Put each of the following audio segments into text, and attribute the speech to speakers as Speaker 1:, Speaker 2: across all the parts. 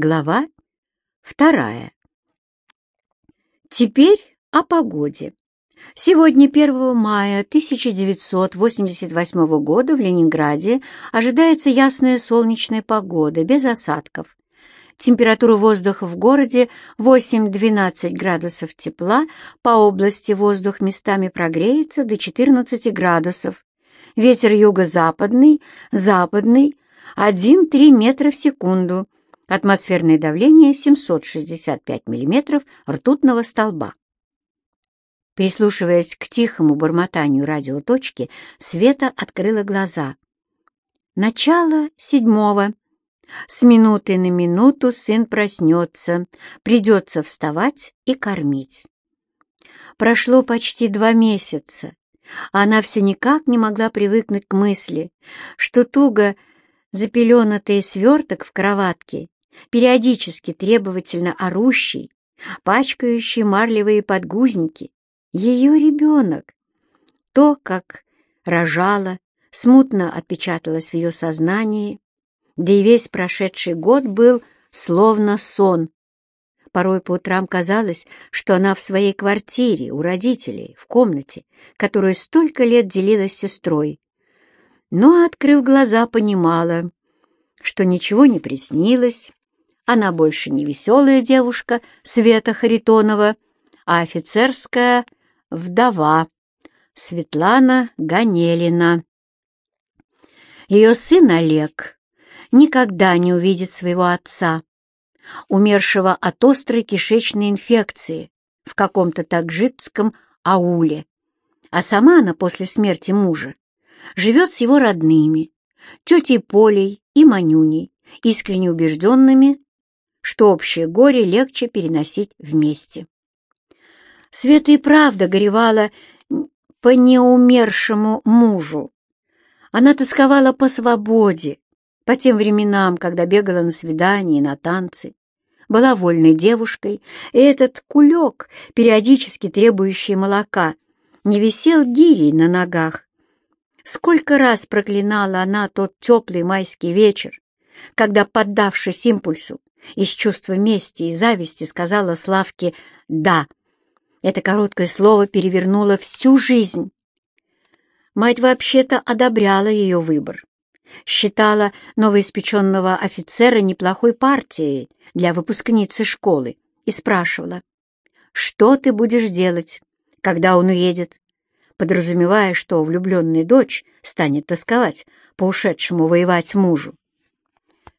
Speaker 1: Глава вторая. Теперь о погоде. Сегодня, 1 мая 1988 года, в Ленинграде ожидается ясная солнечная погода, без осадков. Температура воздуха в городе 8-12 градусов тепла, по области воздух местами прогреется до 14 градусов. Ветер юго-западный, западный, 1-3 метра в секунду Атмосферное давление 765 мм ртутного столба. Прислушиваясь к тихому бормотанию радиоточки, Света открыла глаза. Начало седьмого. С минуты на минуту сын проснется, придется вставать и кормить. Прошло почти два месяца. Она все никак не могла привыкнуть к мысли, что туго запеленатый сверток в кроватке периодически требовательно орущий, пачкающий марлевые подгузники, ее ребенок. То, как рожала, смутно отпечаталось в ее сознании, да и весь прошедший год был словно сон. Порой по утрам казалось, что она в своей квартире, у родителей, в комнате, которую столько лет делила с сестрой. Но, открыв глаза, понимала, что ничего не приснилось, она больше не веселая девушка Света Харитонова, а офицерская вдова Светлана Ганелина. Ее сын Олег никогда не увидит своего отца, умершего от острой кишечной инфекции в каком-то такжитском ауле. А сама она после смерти мужа живет с его родными, тетей Полей и Манюней, искренне убежденными, что общее горе легче переносить вместе. Света и правда горевала по неумершему мужу. Она тосковала по свободе, по тем временам, когда бегала на свидания и на танцы, была вольной девушкой, и этот кулек, периодически требующий молока, не висел гирей на ногах. Сколько раз проклинала она тот теплый майский вечер, когда, поддавшись импульсу, из чувства мести и зависти сказала Славке «да». Это короткое слово перевернуло всю жизнь. Мать вообще-то одобряла ее выбор. Считала новоиспеченного офицера неплохой партией для выпускницы школы и спрашивала, «Что ты будешь делать, когда он уедет?» подразумевая, что влюбленная дочь станет тосковать по ушедшему воевать мужу.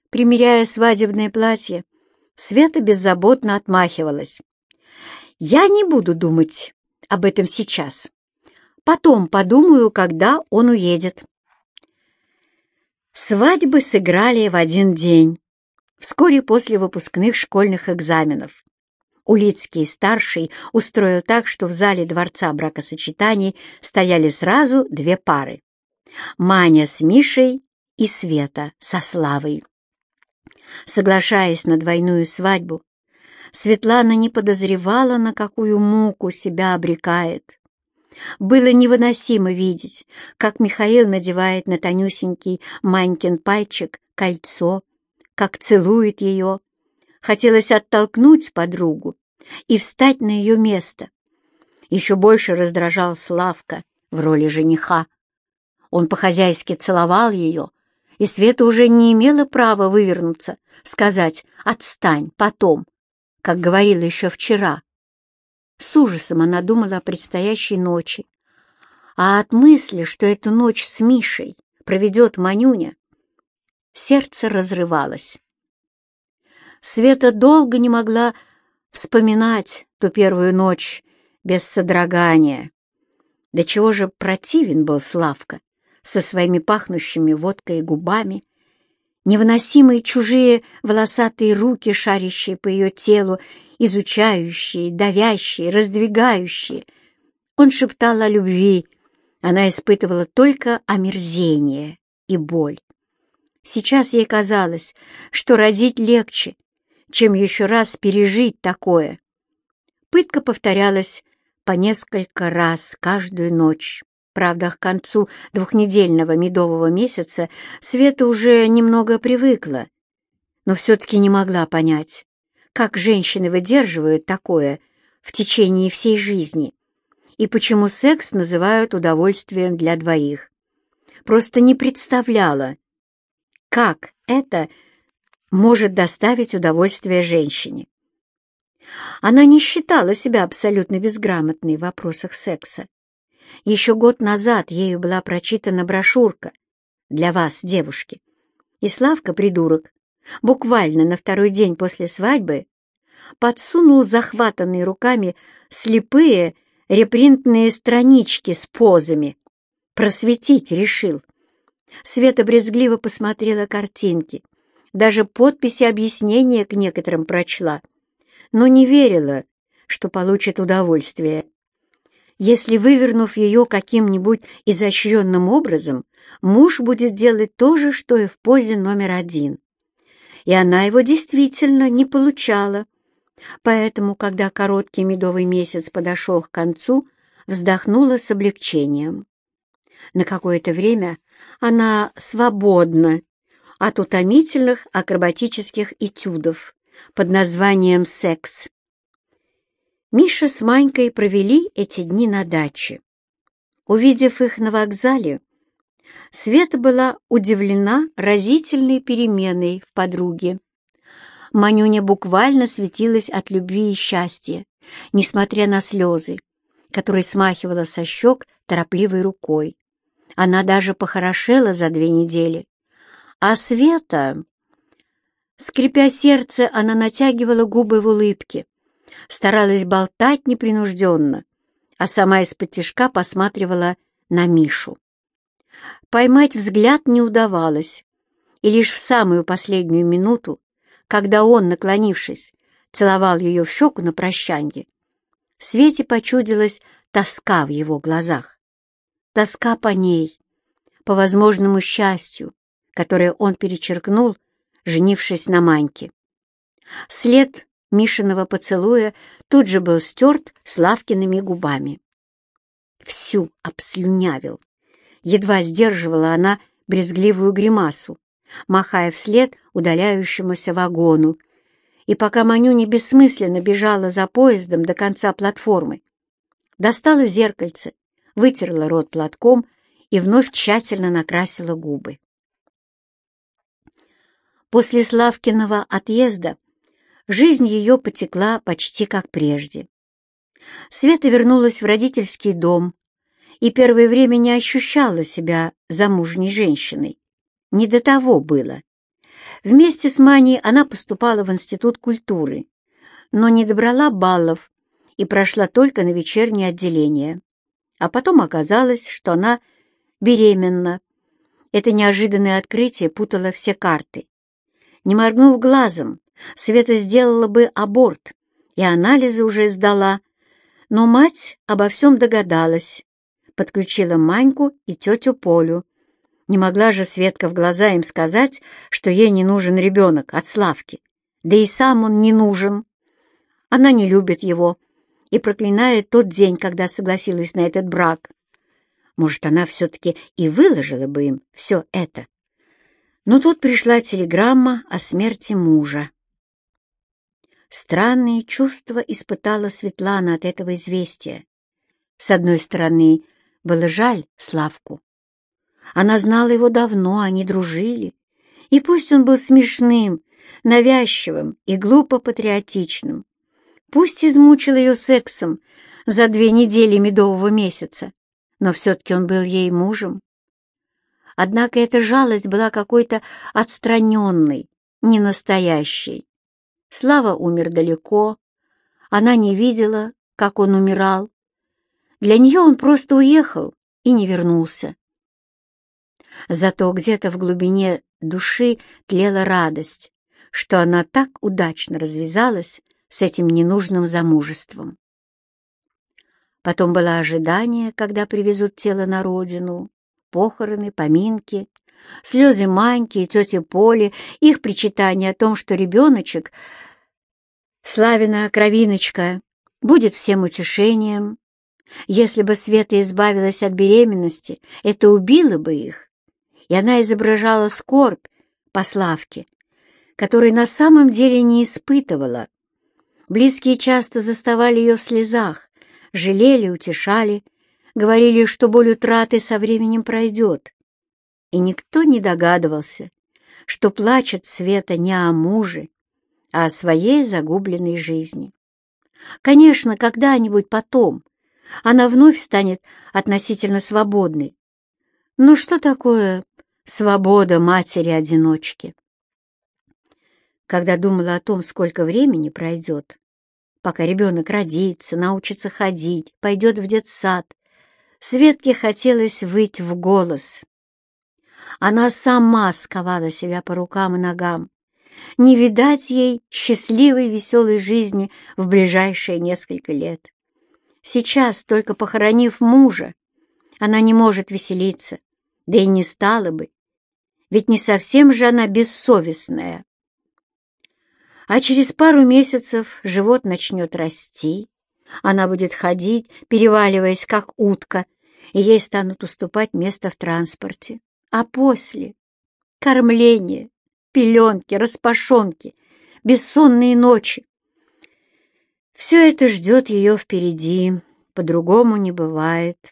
Speaker 1: Примеряя свадебное платье, Света беззаботно отмахивалась. «Я не буду думать об этом сейчас. Потом подумаю, когда он уедет». Свадьбы сыграли в один день, вскоре после выпускных школьных экзаменов. Улицкий старший устроил так, что в зале дворца бракосочетаний стояли сразу две пары. Маня с Мишей и Света со Славой. Соглашаясь на двойную свадьбу, Светлана не подозревала, на какую муку себя обрекает. Было невыносимо видеть, как Михаил надевает на тонюсенький Манькин пальчик кольцо, как целует ее. Хотелось оттолкнуть подругу и встать на ее место. Еще больше раздражал Славка в роли жениха. Он по-хозяйски целовал ее, и Света уже не имела права вывернуться, сказать «отстань, потом», как говорила еще вчера. С ужасом она думала о предстоящей ночи, а от мысли, что эту ночь с Мишей проведет Манюня, сердце разрывалось. Света долго не могла вспоминать ту первую ночь без содрогания. До чего же противен был Славка со своими пахнущими водкой губами, невыносимые чужие волосатые руки, шарящие по ее телу, изучающие, давящие, раздвигающие. Он шептал о любви, она испытывала только омерзение и боль. Сейчас ей казалось, что родить легче, чем еще раз пережить такое. Пытка повторялась по несколько раз каждую ночь. Правда, к концу двухнедельного медового месяца Света уже немного привыкла. но все-таки не могла понять, как женщины выдерживают такое в течение всей жизни и почему секс называют удовольствием для двоих. Просто не представляла, как это может доставить удовольствие женщине. Она не считала себя абсолютно безграмотной в вопросах секса. Еще год назад ею была прочитана брошюрка «Для вас, девушки». И Славка, придурок, буквально на второй день после свадьбы подсунул захватанные руками слепые репринтные странички с позами. Просветить решил. Света брезгливо посмотрела картинки, даже подписи объяснения к некоторым прочла, но не верила, что получит удовольствие. Если, вывернув ее каким-нибудь изощренным образом, муж будет делать то же, что и в позе номер один. И она его действительно не получала. Поэтому, когда короткий медовый месяц подошел к концу, вздохнула с облегчением. На какое-то время она свободна от утомительных акробатических этюдов под названием «Секс». Миша с Манькой провели эти дни на даче. Увидев их на вокзале, Света была удивлена разительной переменой в подруге. Манюня буквально светилась от любви и счастья, несмотря на слезы, которые смахивала со щек торопливой рукой. Она даже похорошела за две недели. А Света... Скрипя сердце, она натягивала губы в улыбке, старалась болтать непринужденно, а сама из-под тишка посматривала на Мишу. Поймать взгляд не удавалось, и лишь в самую последнюю минуту, когда он, наклонившись, целовал ее в щеку на прощанье, Свете почудилась тоска в его глазах. Тоска по ней, по возможному счастью, которое он перечеркнул, женившись на Маньке. След Мишиного поцелуя тут же был стерт Славкиными губами. Всю обслюнявил. Едва сдерживала она брезгливую гримасу, махая вслед удаляющемуся вагону. И пока Манюня бессмысленно бежала за поездом до конца платформы, достала зеркальце, вытерла рот платком и вновь тщательно накрасила губы. После Славкиного отъезда жизнь ее потекла почти как прежде. Света вернулась в родительский дом и первое время не ощущала себя замужней женщиной. Не до того было. Вместе с Маней она поступала в Институт культуры, но не добрала баллов и прошла только на вечернее отделение. А потом оказалось, что она беременна. Это неожиданное открытие путало все карты. Не моргнув глазом, Света сделала бы аборт, и анализы уже сдала, но мать обо всем догадалась, подключила Маньку и тетю Полю. Не могла же Светка в глаза им сказать, что ей не нужен ребенок от Славки, да и сам он не нужен. Она не любит его и проклинает тот день, когда согласилась на этот брак. Может, она все-таки и выложила бы им все это. Но тут пришла телеграмма о смерти мужа. Странные чувства испытала Светлана от этого известия. С одной стороны, было жаль Славку. Она знала его давно, они дружили. И пусть он был смешным, навязчивым и глупо патриотичным, пусть измучил ее сексом за две недели медового месяца, но все-таки он был ей мужем. Однако эта жалость была какой-то отстраненной, ненастоящей. Слава умер далеко, она не видела, как он умирал. Для нее он просто уехал и не вернулся. Зато где-то в глубине души тлела радость, что она так удачно развязалась с этим ненужным замужеством. Потом было ожидание, когда привезут тело на родину, похороны, поминки, слезы Маньки и тети Поли, их причитание о том, что ребеночек, Славина кровиночка, будет всем утешением. Если бы Света избавилась от беременности, это убило бы их, и она изображала скорбь по Славке, которой на самом деле не испытывала. Близкие часто заставали ее в слезах, жалели, утешали, говорили, что боль утраты со временем пройдет. И никто не догадывался, что плачет Света не о муже, а о своей загубленной жизни. Конечно, когда-нибудь потом она вновь станет относительно свободной. Но что такое свобода матери-одиночки? Когда думала о том, сколько времени пройдет, пока ребенок родится, научится ходить, пойдет в детсад, Светке хотелось выйти в голос. Она сама сковала себя по рукам и ногам. Не видать ей счастливой, веселой жизни в ближайшие несколько лет. Сейчас, только похоронив мужа, она не может веселиться, да и не стала бы, ведь не совсем же она бессовестная. А через пару месяцев живот начнет расти, она будет ходить, переваливаясь, как утка, и ей станут уступать место в транспорте. А после — кормление, пеленки, распашонки, бессонные ночи. Все это ждет ее впереди, по-другому не бывает.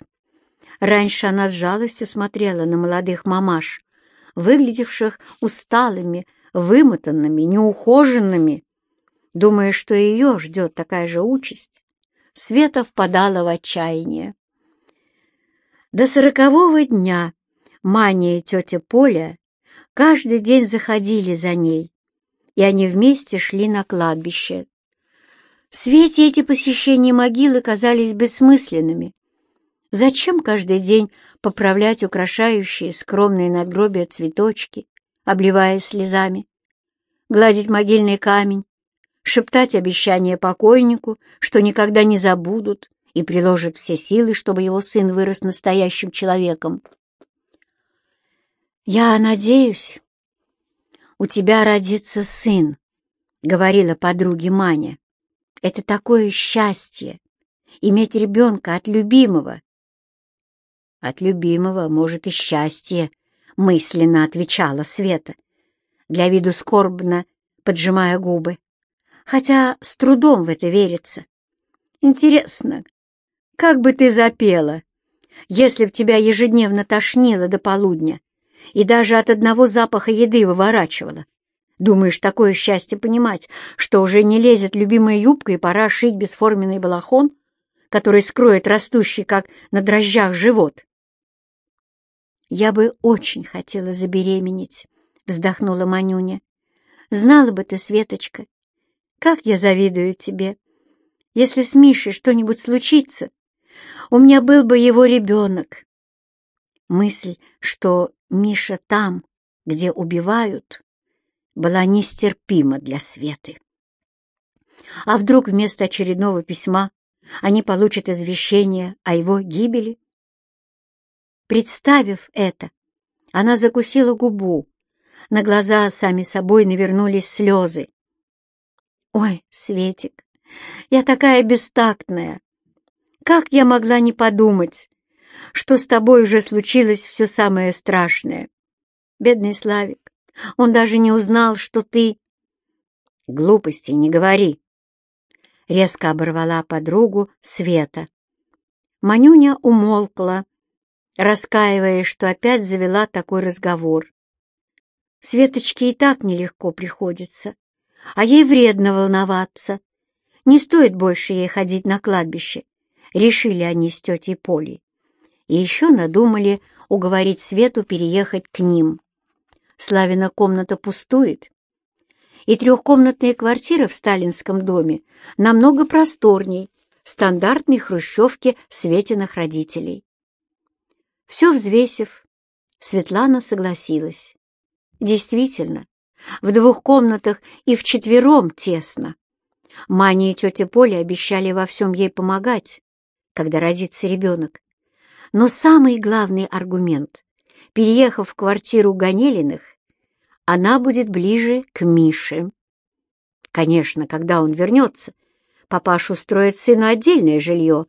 Speaker 1: Раньше она с жалостью смотрела на молодых мамаш, выглядевших усталыми, вымотанными, неухоженными, думая, что ее ждет такая же участь. Света впадала в отчаяние. До сорокового дня Маня и тетя Поля каждый день заходили за ней, и они вместе шли на кладбище. Свете эти посещения могилы казались бессмысленными. Зачем каждый день поправлять украшающие скромные надгробия цветочки, обливаясь слезами, гладить могильный камень, шептать обещания покойнику, что никогда не забудут и приложат все силы, чтобы его сын вырос настоящим человеком. «Я надеюсь, у тебя родится сын», — говорила подруге Маня. «Это такое счастье — иметь ребенка от любимого». «От любимого, может, и счастье», — мысленно отвечала Света, для виду скорбно поджимая губы, хотя с трудом в это верится. «Интересно, как бы ты запела, если б тебя ежедневно тошнило до полудня и даже от одного запаха еды выворачивало? Думаешь, такое счастье понимать, что уже не лезет любимая юбка и пора шить бесформенный балахон, который скроет растущий, как на дрожжах, живот? «Я бы очень хотела забеременеть», — вздохнула Манюня. «Знала бы ты, Светочка, как я завидую тебе. Если с Мишей что-нибудь случится, у меня был бы его ребенок». Мысль, что Миша там, где убивают, была нестерпима для Светы. А вдруг вместо очередного письма они получат извещение о его гибели? Представив это, она закусила губу. На глаза сами собой навернулись слезы. «Ой, Светик, я такая бестактная! Как я могла не подумать, что с тобой уже случилось все самое страшное? Бедный Славик, он даже не узнал, что ты...» «Глупости не говори!» Резко оборвала подругу Света. Манюня умолкла, раскаиваясь, что опять завела такой разговор. Светочке и так нелегко приходится, а ей вредно волноваться. Не стоит больше ей ходить на кладбище, решили они с тетей Полей. И еще надумали уговорить Свету переехать к ним. Славина комната пустует, и трехкомнатная квартира в сталинском доме намного просторней стандартной хрущевки Светиных родителей. Все взвесив, Светлана согласилась. Действительно, в двух комнатах и вчетвером тесно. Маня и тетя Поля обещали во всем ей помогать, когда родится ребенок. Но самый главный аргумент — переехав в квартиру Ганелиных, она будет ближе к Мише. Конечно, когда он вернется, папаша устроит сыну отдельное жилье,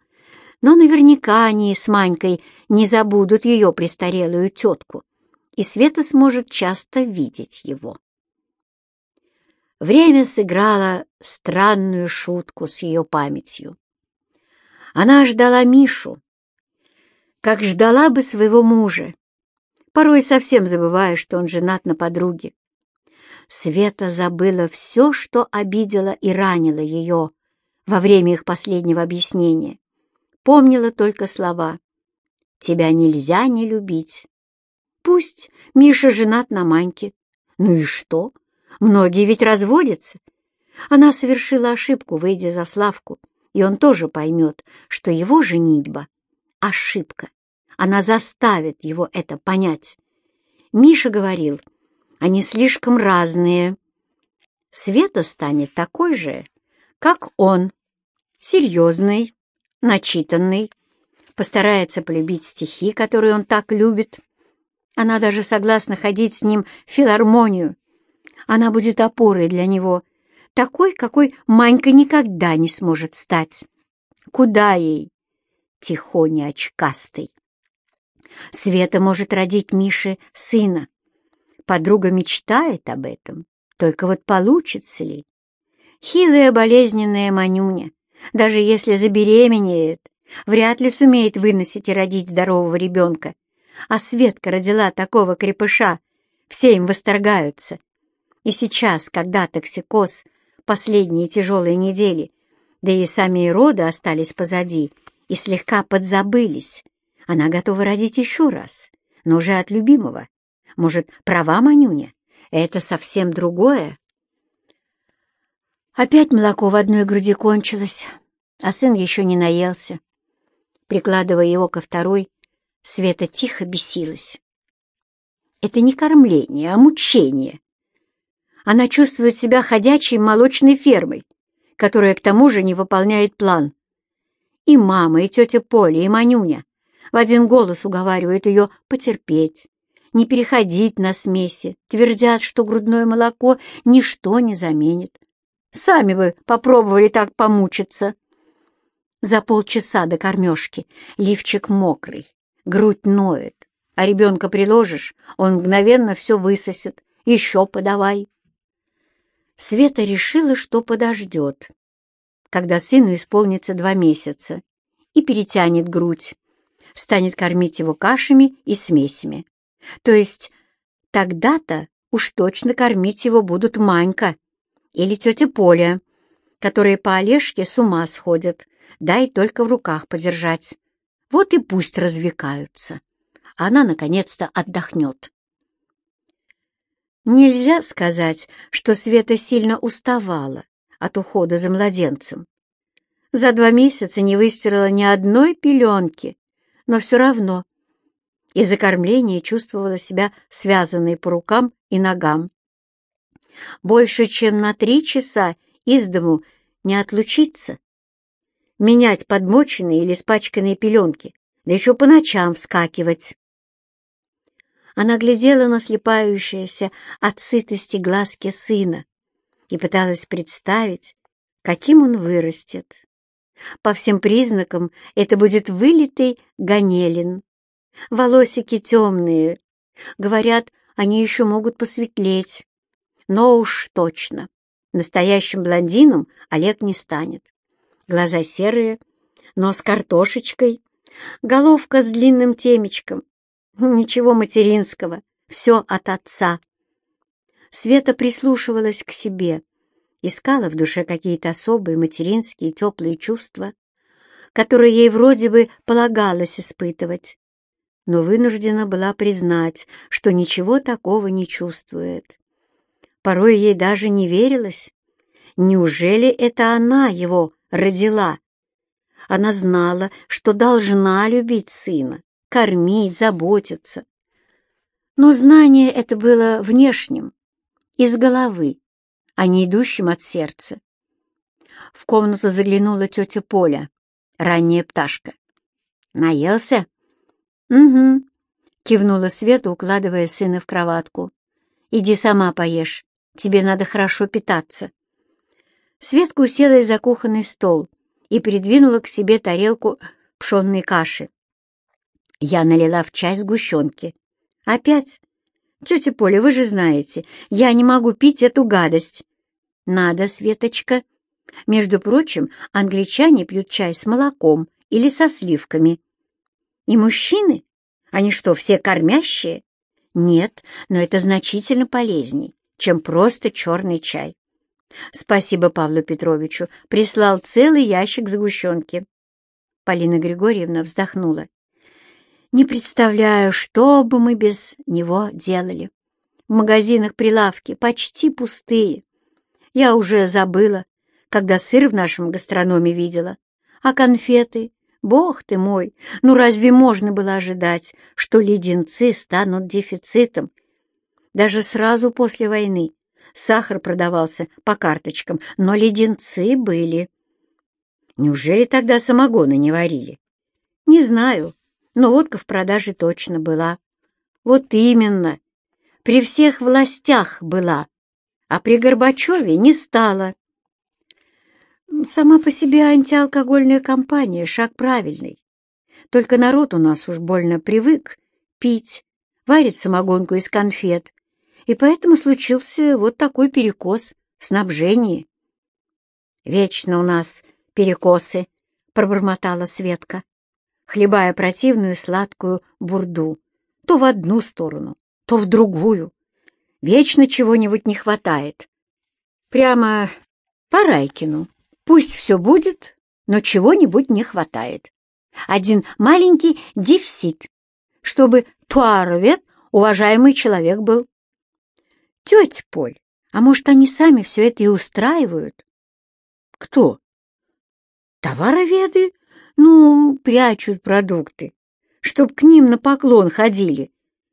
Speaker 1: но наверняка они с Манькой не забудут ее престарелую тетку, и Света сможет часто видеть его. Время сыграло странную шутку с ее памятью. Она ждала Мишу, как ждала бы своего мужа, порой совсем забывая, что он женат на подруге. Света забыла все, что обидело и ранило ее во время их последнего объяснения. Помнила только слова «Тебя нельзя не любить». Пусть Миша женат на Маньке. Ну и что? Многие ведь разводятся. Она совершила ошибку, выйдя за Славку, и он тоже поймет, что его женитьба — ошибка. Она заставит его это понять. Миша говорил, они слишком разные. Света станет такой же, как он, серьезный, начитанный, постарается полюбить стихи, которые он так любит. Она даже согласна ходить с ним в филармонию, она будет опорой для него, такой, какой Манька никогда не сможет стать. Куда ей? Тихоня очкастый. Света может родить Мише сына. Подруга мечтает об этом. Только вот получится ли? Хилая болезненная Манюня, даже если забеременеет, вряд ли сумеет выносить и родить здорового ребенка. А Светка родила такого крепыша, все им восторгаются. И сейчас, когда токсикоз, последние тяжелые недели, да и сами роды остались позади и слегка подзабылись, она готова родить еще раз, но уже от любимого. Может, права Манюня? Это совсем другое. Опять молоко в одной груди кончилось, а сын еще не наелся. Прикладывая его ко второй, Света тихо бесилась. Это не кормление, а мучение. Она чувствует себя ходячей молочной фермой, которая к тому же не выполняет план. И мама, и тетя Поля, и Манюня в один голос уговаривают ее потерпеть, не переходить на смеси, твердят, что грудное молоко ничто не заменит. Сами бы попробовали так помучиться. За полчаса до кормежки лифчик мокрый, грудь ноет, а ребенка приложишь, он мгновенно все высосет. Еще подавай. Света решила, что подождет, когда сыну исполнится два месяца, и перетянет грудь, станет кормить его кашами и смесями. То есть тогда-то уж точно кормить его будут Манька или тетя Поля, которые по Олежке с ума сходят, дай только в руках подержать. Вот и пусть развлекаются. Она, наконец-то, отдохнет. Нельзя сказать, что Света сильно уставала от ухода за младенцем. За два месяца не выстирала ни одной пеленки, но все равно из-за кормления чувствовала себя связанной по рукам и ногам. Больше, чем на три часа из дому не отлучиться. Менять подмоченные или спачканные пеленки, да еще по ночам вскакивать. Она глядела на слепающиеся от сытости глазки сына и пыталась представить, каким он вырастет. По всем признакам это будет вылитый ганелин. Волосики темные. Говорят, они еще могут посветлеть. Но уж точно. Настоящим блондином Олег не станет. Глаза серые, нос картошечкой, головка с длинным темечком, Ничего материнского, все от отца. Света прислушивалась к себе, искала в душе какие-то особые материнские теплые чувства, которые ей вроде бы полагалось испытывать, но вынуждена была признать, что ничего такого не чувствует. Порой ей даже не верилось. Неужели это она его родила? Она знала, что должна любить сына, кормить, заботиться. Но знание это было внешним, из головы, а не идущим от сердца. В комнату заглянула тетя Поля, ранняя пташка. «Наелся?» «Угу», — кивнула Света, укладывая сына в кроватку. «Иди сама поешь, тебе надо хорошо питаться». Светка уселась за кухонный стол и передвинула к себе тарелку пшенной каши. Я налила в чай сгущенки. Опять? Тетя Поля, вы же знаете, я не могу пить эту гадость. «Надо, Светочка. Между прочим, англичане пьют чай с молоком или со сливками. И мужчины? Они что, все кормящие? Нет, но это значительно полезней, чем просто черный чай. Спасибо Павлу Петровичу, прислал целый ящик сгущенки. Полина Григорьевна вздохнула. Не представляю, что бы мы без него делали. В магазинах прилавки почти пустые. Я уже забыла, когда сыр в нашем гастрономе видела. А конфеты? Бог ты мой! Ну разве можно было ожидать, что леденцы станут дефицитом? Даже сразу после войны сахар продавался по карточкам, но леденцы были. Неужели тогда самогоны не варили? Не знаю, но водка в продаже точно была. Вот именно, при всех властях была, а при Горбачеве не стало. Сама по себе антиалкогольная кампания — шаг правильный. Только народ у нас уж больно привык пить, варит самогонку из конфет, и поэтому случился вот такой перекос в снабжении. «Вечно у нас перекосы», — пробормотала Светка, хлебая противную сладкую бурду, то в одну сторону, то в другую. Вечно чего-нибудь не хватает. Прямо по Райкину. Пусть все будет, но чего-нибудь не хватает. Один маленький дефицит, чтобы туаровед уважаемый человек был. Тетя Поль, а может, они сами все это и устраивают? Кто? Товароведы? Ну, прячут продукты, чтоб к ним на поклон ходили.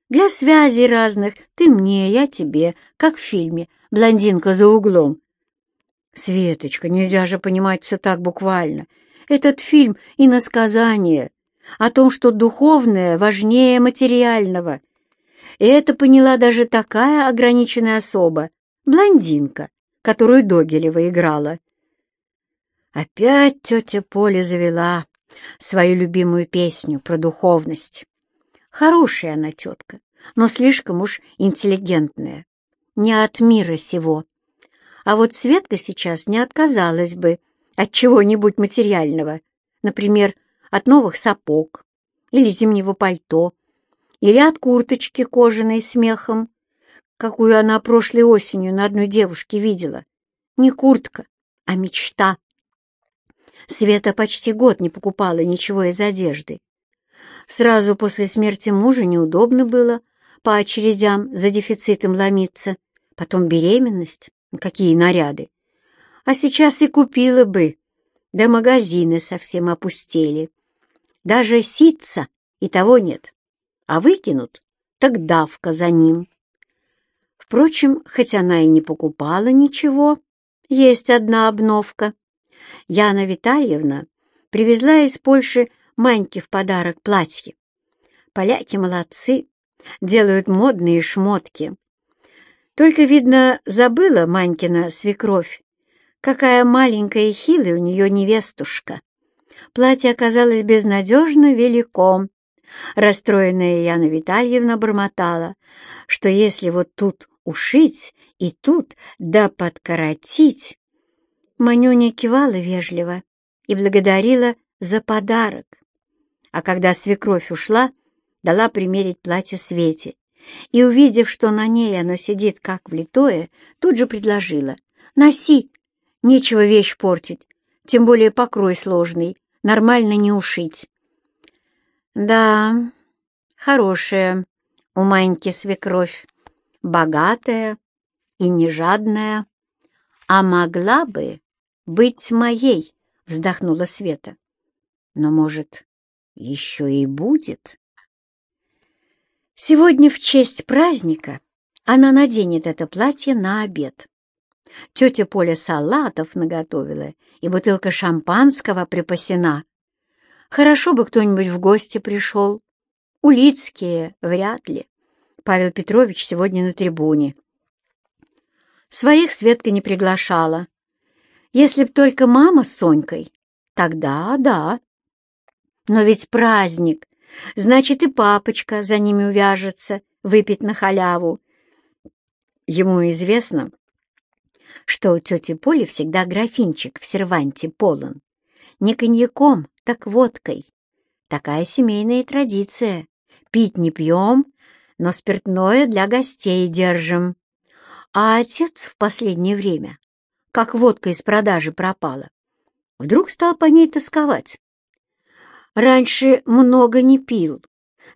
Speaker 1: Для связей разных, ты мне, я тебе, как в фильме «Блондинка за углом». Светочка, нельзя же понимать все так буквально. Этот фильм — иносказание о том, что духовное важнее материального — и это поняла даже такая ограниченная особа, блондинка, которую Догилева играла. Опять тетя Поля завела свою любимую песню про духовность. Хорошая она тетка, но слишком уж интеллигентная, не от мира сего. А вот Светка сейчас не отказалась бы от чего-нибудь материального, например, от новых сапог или зимнего пальто, или от курточки кожаной с мехом, какую она прошлой осенью на одной девушке видела. Не куртка, а мечта. Света почти год не покупала ничего из одежды. Сразу после смерти мужа неудобно было по очередям за дефицитом ломиться, потом беременность, какие наряды. А сейчас и купила бы, да магазины совсем опустели. Даже ситца и того нет а выкинут, так давка за ним. Впрочем, хоть она и не покупала ничего, есть одна обновка. Яна Витальевна привезла из Польши Маньке в подарок платье. Поляки молодцы, делают модные шмотки. Только, видно, забыла Манькина свекровь, какая маленькая и хилая у нее невестушка. Платье оказалось безнадежно велико, Расстроенная Яна Витальевна бормотала, что если вот тут ушить и тут да подкоротить... Манюня кивала вежливо и благодарила за подарок. А когда свекровь ушла, дала примерить платье Свете и, увидев, что на ней оно сидит как влитое, тут же предложила. «Носи, нечего вещь портить, тем более покрой сложный, нормально не ушить». Да, хорошая у Маньки свекровь, богатая и нежадная. А могла бы быть моей, вздохнула Света. Но, может, еще и будет? Сегодня в честь праздника она наденет это платье на обед. Тетя Поля салатов наготовила, и бутылка шампанского припасена. Хорошо бы кто-нибудь в гости пришел. Улицкие вряд ли. Павел Петрович сегодня на трибуне. Своих Светка не приглашала. Если б только мама с Сонькой, тогда да. Но ведь праздник, значит и папочка за ними увяжется, выпить на халяву. Ему известно, что у тети Поли всегда графинчик в серванте полон. Не коньяком, так водкой. Такая семейная традиция. Пить не пьем, но спиртное для гостей держим. А отец в последнее время, как водка из продажи пропала, вдруг стал по ней тосковать. Раньше много не пил,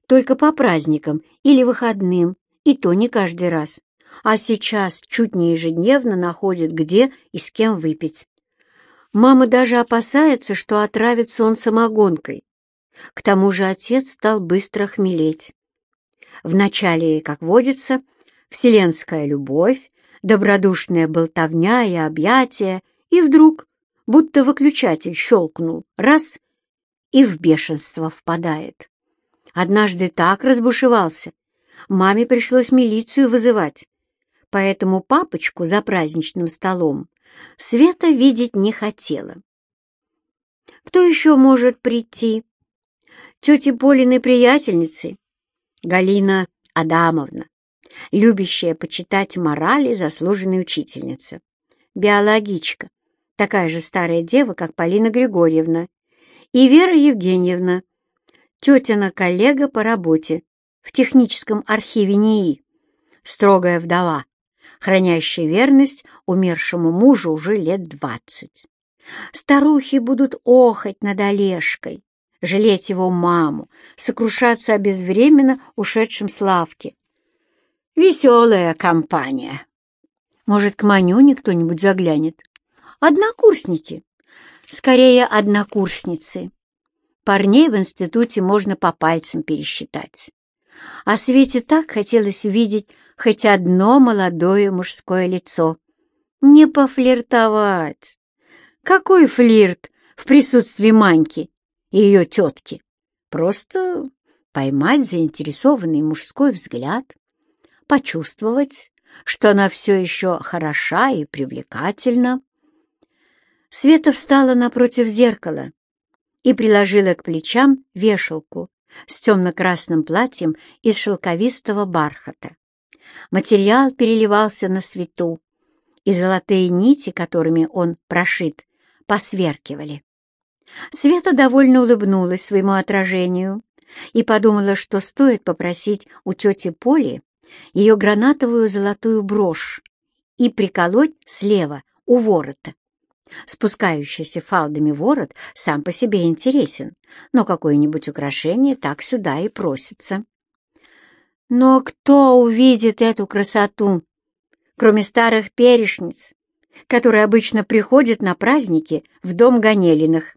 Speaker 1: только по праздникам или выходным, и то не каждый раз. А сейчас чуть не ежедневно находит, где и с кем выпить. Мама даже опасается, что отравится он самогонкой. К тому же отец стал быстро хмелеть. Вначале, как водится, вселенская любовь, добродушная болтовня и объятия, и вдруг, будто выключатель щелкнул, раз — и в бешенство впадает. Однажды так разбушевался, маме пришлось милицию вызывать, поэтому папочку за праздничным столом Света видеть не хотела. Кто еще может прийти? Тети Полины приятельницы, Галина Адамовна, любящая почитать морали заслуженная учительница, биологичка, такая же старая дева, как Полина Григорьевна, и Вера Евгеньевна, тетина коллега по работе в техническом архиве НИИ, строгая вдова, хранящая верность умершему мужу уже лет двадцать. Старухи будут охать над Олежкой, жалеть его маму, сокрушаться о безвременно ушедшем Славке. Веселая компания. Может, к Манюне кто-нибудь заглянет? Однокурсники. Скорее, однокурсницы. Парней в институте можно по пальцам пересчитать. А Свете так хотелось увидеть хоть одно молодое мужское лицо. Не пофлиртовать. Какой флирт в присутствии Маньки и ее тетки? Просто поймать заинтересованный мужской взгляд, почувствовать, что она все еще хороша и привлекательна. Света встала напротив зеркала и приложила к плечам вешалку с темно-красным платьем из шелковистого бархата. Материал переливался на свету, и золотые нити, которыми он прошит, посверкивали. Света довольно улыбнулась своему отражению и подумала, что стоит попросить у тети Поли ее гранатовую золотую брошь и приколоть слева у ворота. Спускающийся фалдами ворот сам по себе интересен, но какое-нибудь украшение так сюда и просится. Но кто увидит эту красоту, кроме старых перешниц, которые обычно приходят на праздники в дом Ганелиных?